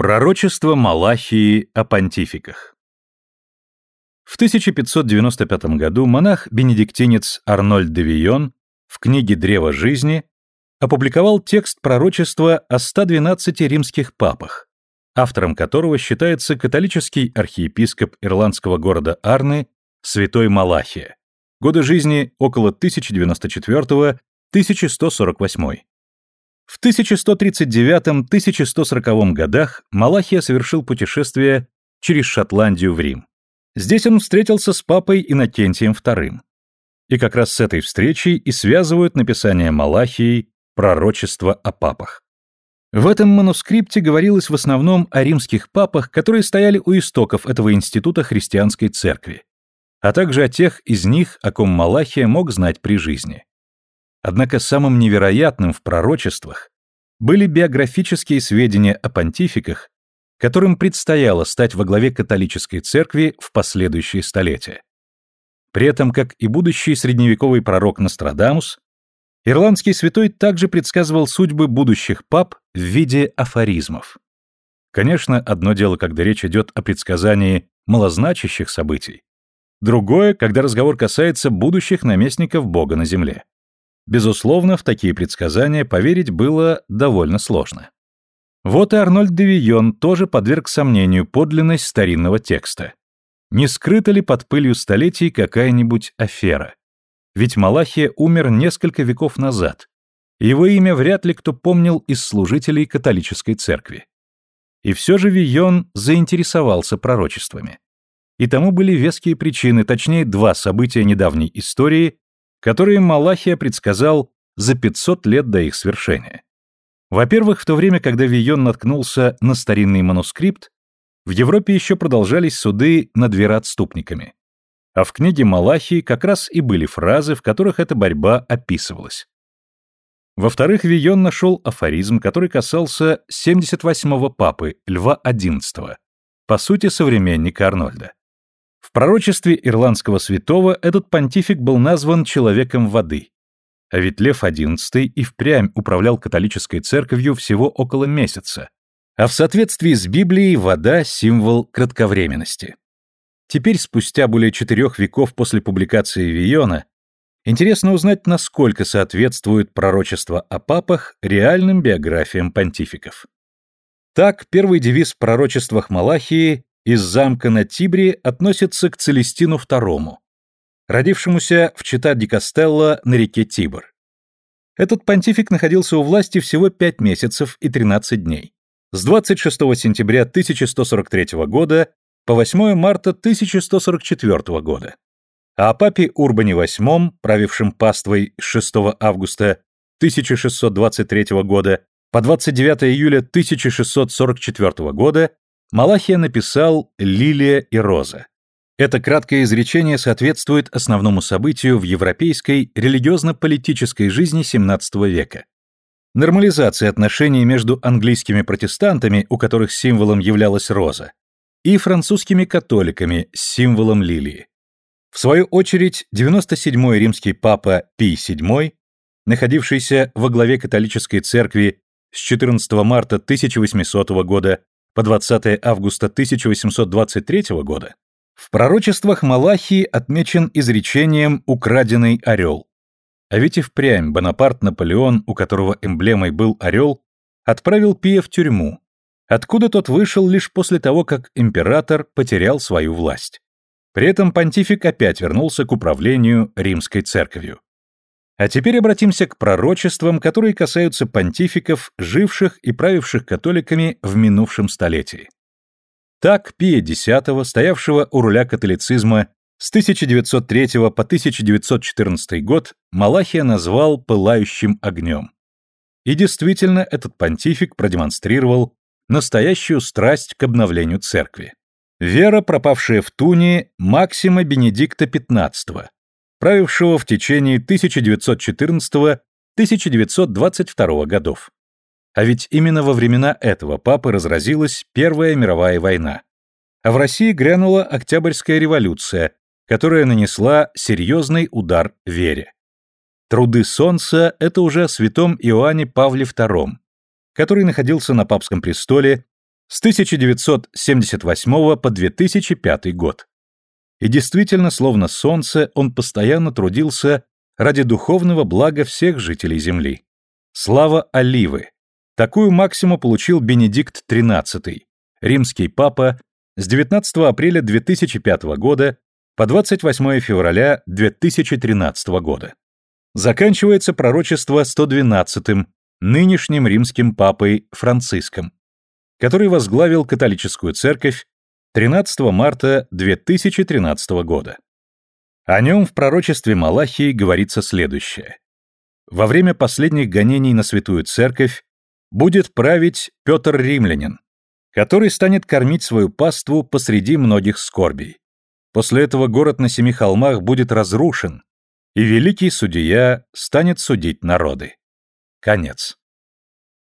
Пророчество Малахии о понтификах В 1595 году монах-бенедиктинец Арнольд де Вийон в книге «Древо жизни» опубликовал текст пророчества о 112 римских папах, автором которого считается католический архиепископ ирландского города Арны святой Малахия. Годы жизни около 1094-1148. В 1139-1140 годах Малахия совершил путешествие через Шотландию в Рим. Здесь он встретился с папой Иннокентием II. И как раз с этой встречей и связывают написание Малахии пророчество о папах. В этом манускрипте говорилось в основном о римских папах, которые стояли у истоков этого института христианской церкви, а также о тех из них, о ком Малахия мог знать при жизни. Однако самым невероятным в пророчествах были биографические сведения о понтификах, которым предстояло стать во главе католической церкви в последующие столетия. При этом, как и будущий средневековый пророк Нострадамус, ирландский святой также предсказывал судьбы будущих пап в виде афоризмов. Конечно, одно дело, когда речь идет о предсказании малозначащих событий, другое, когда разговор касается будущих наместников Бога на земле. Безусловно, в такие предсказания поверить было довольно сложно. Вот и Арнольд де Вийон тоже подверг сомнению подлинность старинного текста. Не скрыта ли под пылью столетий какая-нибудь афера? Ведь Малахия умер несколько веков назад. Его имя вряд ли кто помнил из служителей католической церкви. И все же Вийон заинтересовался пророчествами. И тому были веские причины, точнее два события недавней истории, которые Малахия предсказал за 500 лет до их свершения. Во-первых, в то время, когда Вийон наткнулся на старинный манускрипт, в Европе еще продолжались суды над вероотступниками. А в книге Малахии как раз и были фразы, в которых эта борьба описывалась. Во-вторых, Вийон нашел афоризм, который касался 78-го папы, Льва XI, по сути, современника Арнольда. В пророчестве ирландского святого этот понтифик был назван «человеком воды». А ведь Лев XI и впрямь управлял католической церковью всего около месяца, а в соответствии с Библией вода – символ кратковременности. Теперь, спустя более четырех веков после публикации Виона, интересно узнать, насколько соответствует пророчество о папах реальным биографиям понтификов. Так, первый девиз в пророчествах Малахии из замка на Тибре относится к Целестину II, родившемуся в Чита ди Кастелло на реке Тибр. Этот понтифик находился у власти всего 5 месяцев и 13 дней. С 26 сентября 1143 года по 8 марта 1144 года. А о папе Урбане VIII, правившем паствой с 6 августа 1623 года по 29 июля 1644 года, Малахия написал «Лилия и роза». Это краткое изречение соответствует основному событию в европейской религиозно-политической жизни XVII века. Нормализация отношений между английскими протестантами, у которых символом являлась роза, и французскими католиками с символом лилии. В свою очередь, 97-й римский папа Пий VII, находившийся во главе католической церкви с 14 марта 1800 года по 20 августа 1823 года, в пророчествах Малахии отмечен изречением «украденный орел». А ведь и впрямь Бонапарт Наполеон, у которого эмблемой был орел, отправил Пия в тюрьму, откуда тот вышел лишь после того, как император потерял свою власть. При этом понтифик опять вернулся к управлению римской церковью. А теперь обратимся к пророчествам, которые касаются понтификов, живших и правивших католиками в минувшем столетии. Так Пия X, стоявшего у руля католицизма с 1903 по 1914 год, Малахия назвал «пылающим огнем». И действительно, этот понтифик продемонстрировал настоящую страсть к обновлению церкви. Вера, пропавшая в Туне, Максима Бенедикта XV, правившего в течение 1914-1922 годов. А ведь именно во времена этого папы разразилась Первая мировая война. А в России грянула Октябрьская революция, которая нанесла серьезный удар вере. Труды Солнца – это уже о святом Иоанне Павле II, который находился на папском престоле с 1978 по 2005 год. И действительно, словно солнце, он постоянно трудился ради духовного блага всех жителей Земли. Слава Оливы! Такую максиму получил Бенедикт XIII, римский папа, с 19 апреля 2005 года по 28 февраля 2013 года. Заканчивается пророчество 112-м, нынешним римским папой Франциском, который возглавил католическую церковь 13 марта 2013 года. О нем в пророчестве Малахии говорится следующее. Во время последних гонений на Святую Церковь будет править Петр Римлянин, который станет кормить свою паству посреди многих скорбей. После этого город на семи холмах будет разрушен, и великий судья станет судить народы. Конец.